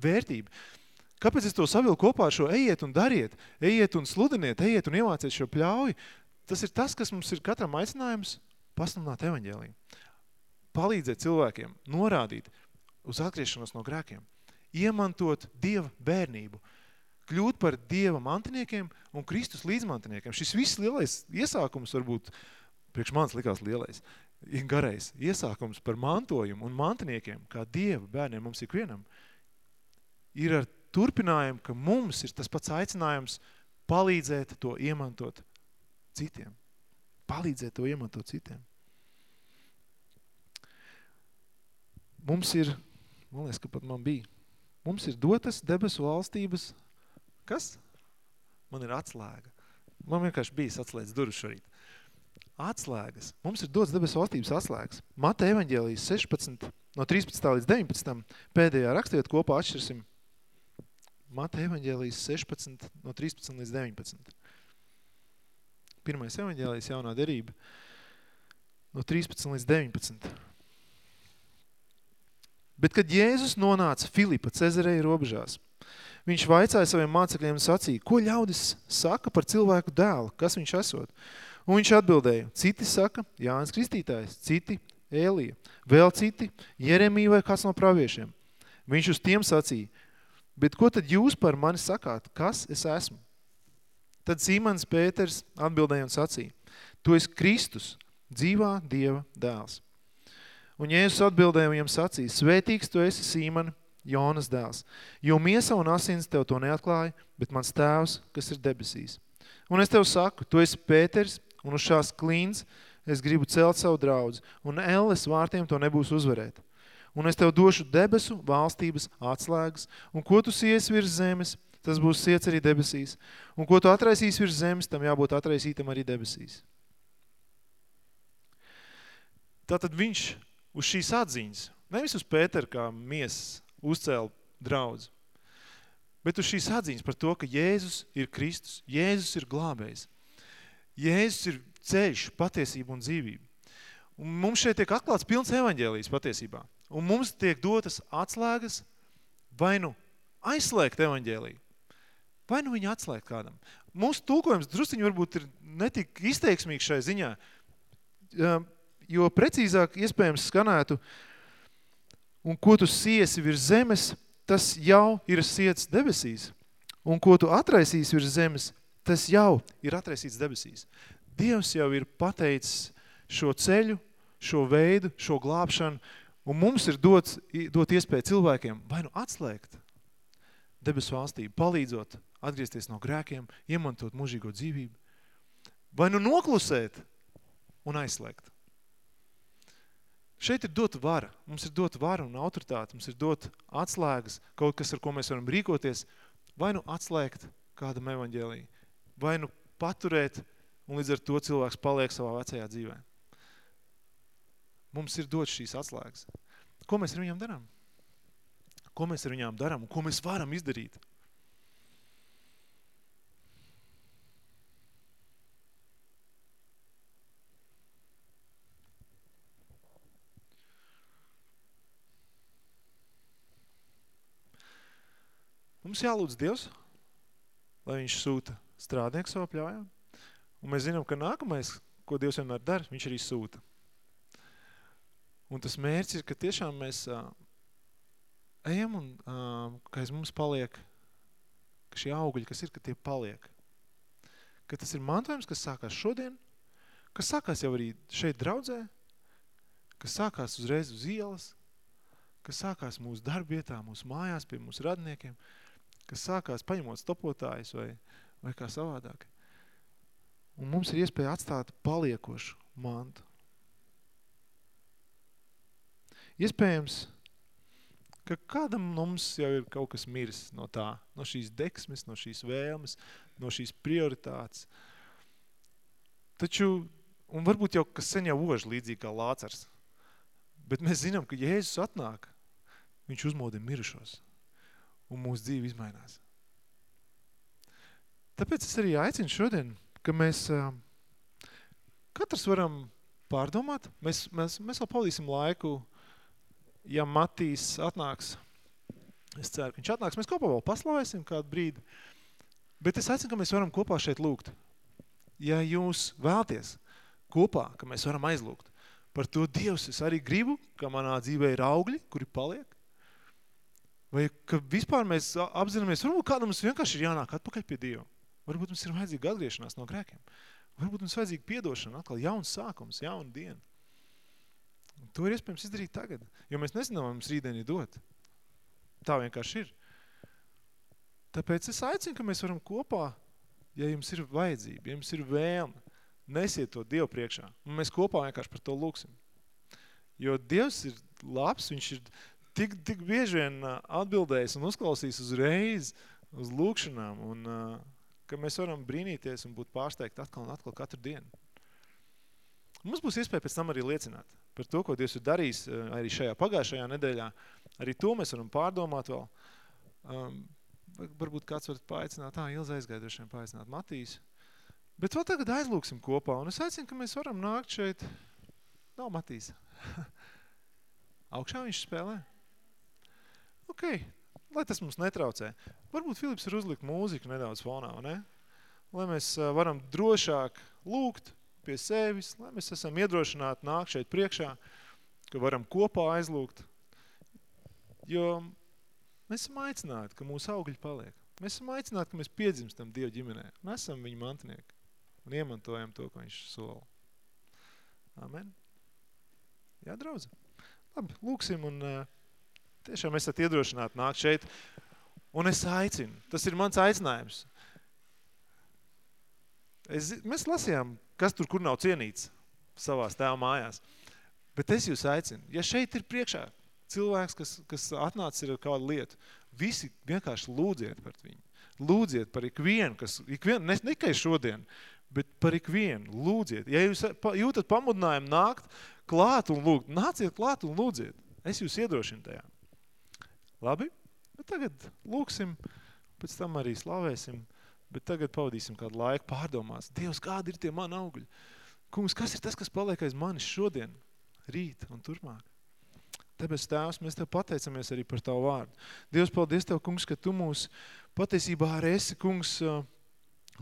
vērtība. Kāpēc es to savilku kopā ar šo ejiet un dariet, ejiet un sludiniet, ejiet un iemāciet šo pļauju? Tas ir tas, kas mums ir katram aicinājums pasludināt evaņģēliju. Palīdzēt cilvēkiem, norādīt uz atgriešanos no grēkiem, iemantot Dieva bērnību, kļūt par Dieva mantiniekiem un Kristus līdzmantiniekiem. Šis viss lielais iesākums varbūt, priekš manis likās lielais, garais iesākums par mantojumu un mantiniekiem, kā Dieva bērniem mums ikvienam, ir ar turpinājumu, ka mums ir tas pats aicinājums palīdzēt to iemantot citiem. Palīdzēt to iemantot citiem. Mums ir, man liekas, ka pat man bija, mums ir dotas debesu valstības, kas? Man ir atslēga. Man vienkārši bija atslēdz durvis šorīt. Atslēgas. Mums ir dots debesu valstības atslēgas. Mata evaņģēlijas 16, no 13. līdz 19. pēdējā rakstiet kopā atšķirsim. Mata evaņģēlijas 16, no 13 līdz 19. Pirmais evaņģēlijas jaunā derība no 13 līdz 19. Bet, kad Jēzus nonāca Filipa Cezareja robežās, viņš vaicāja saviem mācekļiem un sacīja, ko ļaudis saka par cilvēku dēlu, kas viņš esot? Un viņš atbildēja, citi saka, Jānis Kristītājs, citi Ēlija, vēl citi Jeremija vai kāds no praviešiem. Viņš uz tiem sacīja, bet ko tad jūs par mani sakāt, kas es esmu? Tad Sīmans Pēters atbildēja un sacīja, tu esi Kristus, dzīvā Dieva dēls. Un Jēzus atbildēja viņam sacīja, svētīgs tu esi Sīmani, Jonas dēls, jo miesa un asins tev to neatklāja, bet mans tēvs, kas ir debesīs. Un es tev saku, tu esi Pēters, un uz šās klīns es gribu celt savu draudzi, un elles vārtiem to nebūs uzvarēt. Un es tev došu debesu valstības atslēgas, un ko tu sies virs zemes, tas būs siets arī debesīs. Un ko tu atraisīs virs zemes, tam jābūt atraisītam arī debesīs. Tātad viņš uz šīs atziņas, nevis uz Pēteru kā miesas, uzcēla draudz, bet uz šīs atziņas par to, ka Jēzus ir Kristus, Jēzus ir glābējs. Jēzus ir ceļš, patiesība un dzīvība. Un mums šeit tiek atklāts pilns evaņģēlijas patiesībā. Un mums tiek dotas atslēgas vai nu aizslēgt evaņģēliju, vai nu viņu atslēgt kādam. Mūsu tulkojums drusciņi varbūt ir netik izteiksmīgs šai ziņā, jo precīzāk iespējams skanētu, un ko tu siesi virs zemes, tas jau ir siets debesīs. Un ko tu atraisīsi virs zemes, tas jau ir atraisīts debesīs. Dievs jau ir pateicis šo ceļu, šo veidu, šo glābšanu, un mums ir dots, dot iespēju cilvēkiem vai nu atslēgt debesu valstību, palīdzot atgriezties no grēkiem, iemantot mūžīgo dzīvību, vai nu noklusēt un aizslēgt. Šeit ir dota vara, mums ir dota vara un autoritāte, mums ir dota atslēgas, kaut kas, ar ko mēs varam rīkoties, vai nu atslēgt kādam evaņģēlī, vai nu paturēt, un līdz ar to cilvēks paliek savā vecajā dzīvē. Mums ir dot šīs atslēgas. Ko mēs ar viņām darām? Ko mēs ar viņām darām un ko mēs varam izdarīt? Mums jālūdz Dievs, lai viņš sūta strādnieku savā pļaujā. Un mēs zinām, ka nākamais, ko Dievs vienmēr dara, viņš arī sūta. Un tas mērķis ir, ka tiešām mēs uh, ejam un uh, ka aiz mums paliek, ka šie augļi, kas ir, ka tie paliek. Ka tas ir mantojums, kas sākās šodien, kas sākās jau arī šeit draudzē, kas sākās uzreiz uz ielas, kas sākās mūsu darbietā, mūsu mājās pie mūsu radniekiem, kas sākās paņemot stopotājus vai, vai kā savādāk. Un mums ir iespēja atstāt paliekošu mantu. Iespējams, ka kādam mums jau ir kaut kas miris no tā, no šīs deksmes, no šīs vēlmes, no šīs prioritātes. Taču, un varbūt jau kas sen jau ož līdzīgi kā Lācars, bet mēs zinām, ka Jēzus atnāk, viņš uzmodina mirušos un mūsu dzīve izmainās. Tāpēc es arī aicinu šodien, ka mēs katrs varam pārdomāt. Mēs, mēs, mēs vēl pavadīsim laiku, ja Matīs atnāks. Es ceru, ka viņš atnāks. Mēs kopā vēl paslavēsim kādu brīdi. Bet es aicinu, ka mēs varam kopā šeit lūgt. Ja jūs vēlties kopā, ka mēs varam aizlūgt par to Dievs, es arī gribu, ka manā dzīvē ir augļi, kuri paliek. Vai ka vispār mēs apzināmies, varbūt kādam mums vienkārši ir jānāk atpakaļ pie Dieva. Varbūt mums ir vajadzīga atgriešanās no grēkiem. Varbūt mums vajadzīga piedošana, atkal jauns sākums, jauna diena. Un to ir iespējams izdarīt tagad, jo mēs nezinām, vai mums rītdien ir dot. Tā vienkārši ir. Tāpēc es aicinu, ka mēs varam kopā, ja jums ir vajadzība, ja jums ir vēlme, nesiet to Dievu priekšā. Un mēs kopā vienkārši par to lūksim. Jo Dievs ir labs, viņš ir tik, tik bieži vien atbildējis un uzklausījis uzreiz uz lūkšanām, un ka mēs varam brīnīties un būt pārsteigti atkal un atkal katru dienu. Mums būs iespēja pēc tam arī liecināt par to, ko Dievs ir darījis arī šajā pagājušajā nedēļā. Arī to mēs varam pārdomāt vēl. Um, varbūt kāds var paaicināt, tā, Ilza aizgaidošiem paaicināt Matīs. Bet vēl tagad aizlūksim kopā, un es aicinu, ka mēs varam nākt šeit. Nav Matīs. Augšā viņš spēlē? Ok, lai tas mums netraucē. Varbūt Filips ir uzlikt mūziku nedaudz fonā, ne? Lai mēs varam drošāk lūgt pie sevis, lai mēs esam iedrošināti nākt šeit priekšā, ka varam kopā aizlūgt. Jo mēs esam aicināti, ka mūsu augļi paliek. Mēs esam aicināti, ka mēs piedzimstam Dievu ģimenē un esam viņa mantinieki un iemantojam to, ko viņš sola. Amen. Jā, draudze. Labi, lūksim un uh, tiešām esat iedrošināti nākt šeit. Un es aicinu, tas ir mans aicinājums. Es, mēs lasījām, kas tur, kur nav cienīts savās tēva mājās. Bet es jūs aicinu, ja šeit ir priekšā cilvēks, kas, kas atnācis ar kādu lietu, visi vienkārši lūdziet par viņu. Lūdziet par ikvienu, kas, ikvienu, ne tikai šodien, bet par ikvienu, lūdziet. Ja jūs jūtat pamudinājumu nākt klāt un lūgt, nāciet klāt un lūdziet. Es jūs iedrošinu tajā. Labi? Bet tagad lūksim, pēc tam arī slavēsim, bet tagad pavadīsim kādu laiku pārdomās. Dievs, kādi ir tie mani augļi? Kungs, kas ir tas, kas paliek aiz manis šodien, rīt un turpmāk? Debes tēvs, mēs Tev pateicamies arī par Tavu vārdu. Dievs, paldies Tev, kungs, ka Tu mūs patiesībā arī esi, kungs,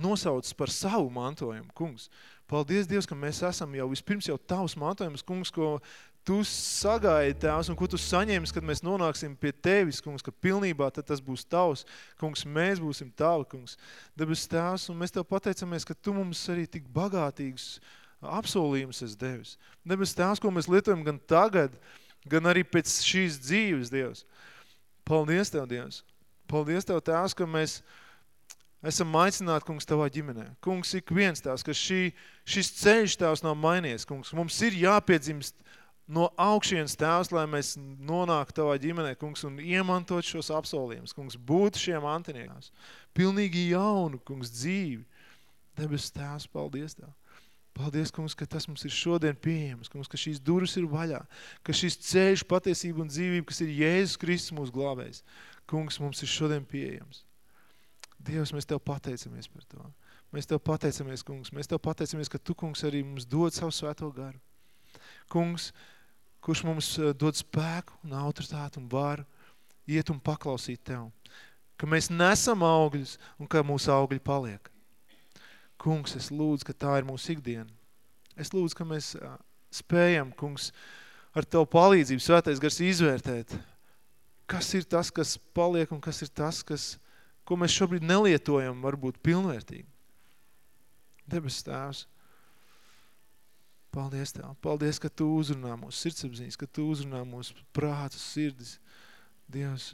nosaucis par savu mantojumu, kungs. Paldies, Dievs, ka mēs esam jau vispirms jau Tavs mantojums, kungs, ko Tu sagaidi, Tēvs, un ko Tu saņems, kad mēs nonāksim pie Tevis, kungs, ka pilnībā tad tas būs Tavs, kungs, mēs būsim Tavi, kungs. Debes Tēvs, un mēs Tev pateicamies, ka Tu mums arī tik bagātīgus apsolījumus esi devis. Debes Tēvs, ko mēs lietojam gan tagad, gan arī pēc šīs dzīves, Dievs. Paldies Tev, Dievs. Paldies Tev, Tēvs, ka mēs esam aicināti, kungs, Tavā ģimenē. Kungs, ik viens Tēvs, ka šī, šis ceļš Tēvs nav mainies, kungs. Mums ir jāpiedzimst no augšienes Tēvs, lai mēs nonāktu Tavā ģimenē, kungs, un iemantot šos apsolījumus, kungs, būt šiem antiniekās. Pilnīgi jaunu, kungs, dzīvi. Debes Tēvs, paldies Tev. Paldies, kungs, ka tas mums ir šodien pieejams, kungs, ka šīs durvis ir vaļā, ka šis ceļš, patiesība un dzīvība, kas ir Jēzus Kristus mūsu glābējs, kungs, mums ir šodien pieejams. Dievs, mēs Tev pateicamies par to. Mēs Tev pateicamies, kungs, mēs Tev pateicamies, ka Tu, kungs, arī mums dod savu svēto garu. Kungs, kurš mums dod spēku un autoritāti un varu iet un paklausīt Tev. Ka mēs nesam augļus un ka mūsu augļi paliek. Kungs, es lūdzu, ka tā ir mūsu ikdiena. Es lūdzu, ka mēs spējam, kungs, ar Tev palīdzību, svētais gars izvērtēt, kas ir tas, kas paliek un kas ir tas, kas, ko mēs šobrīd nelietojam, varbūt pilnvērtīgi. Debes tēvs, paldies Tev. Paldies, ka Tu uzrunā mūsu sirdsapziņas, ka Tu uzrunā mūsu prātus, sirdis. Dievs,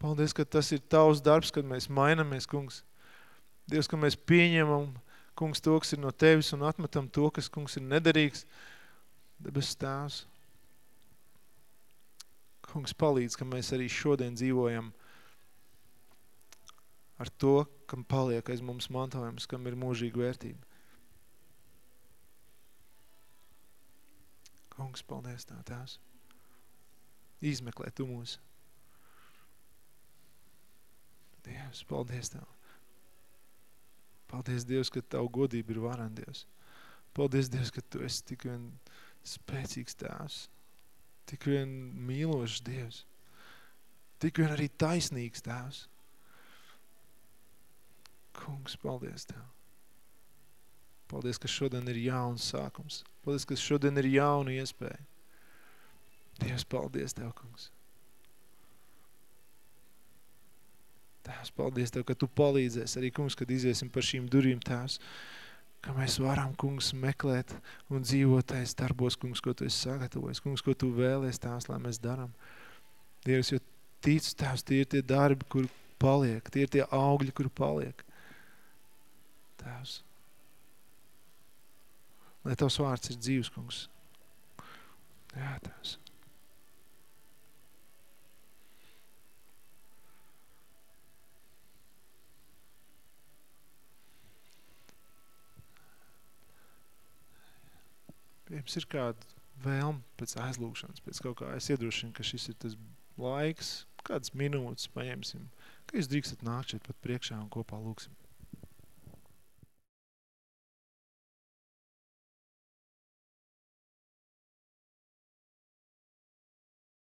paldies, ka tas ir Tavs darbs, kad mēs mainamies, kungs. Dievs, ka mēs pieņemam kungs, to, kas ir no tevis un atmetam to, kas, kungs, ir nederīgs, debes tēvs. Kungs, palīdz, ka mēs arī šodien dzīvojam ar to, kam paliek aiz mums mantojums, kam ir mūžīga vērtība. Kungs, paldies tā, tēvs. Izmeklē tu mūs. Dievs, paldies tev. Paldies, Dievs, ka Tavu godība ir varan, Dievs. Paldies, Dievs, ka Tu esi tik vien spēcīgs tēvs, tik vien mīlošs Dievs, tik vien arī taisnīgs tēvs. Kungs, paldies Tev. Paldies, ka šodien ir jauns sākums. Paldies, ka šodien ir jauna iespēja. Dievs, paldies Tev, kungs. Tēvs, paldies Tev, ka Tu palīdzēs arī, kungs, kad iziesim par šīm durvīm, Tēvs, ka mēs varam, kungs, meklēt un dzīvot tais darbos, kungs, ko Tu esi sagatavojis, kungs, ko Tu vēlies, Tēvs, lai mēs daram. Dievs, jo tic, Tēvs, tie ir tie darbi, kur, paliek. Tie ir tie augļi, kuri paliek. Tēvs. Lai Tavs vārds ir dzīvs, kungs. Jā, Tēvs. Jums ir kāda vēlme pēc aizlūkšanas, pēc kaut kā es iedrošinu, ka šis ir tas laiks, kādas minūtes paņemsim, ka jūs drīkstat nākt šeit pat priekšā un kopā lūksim.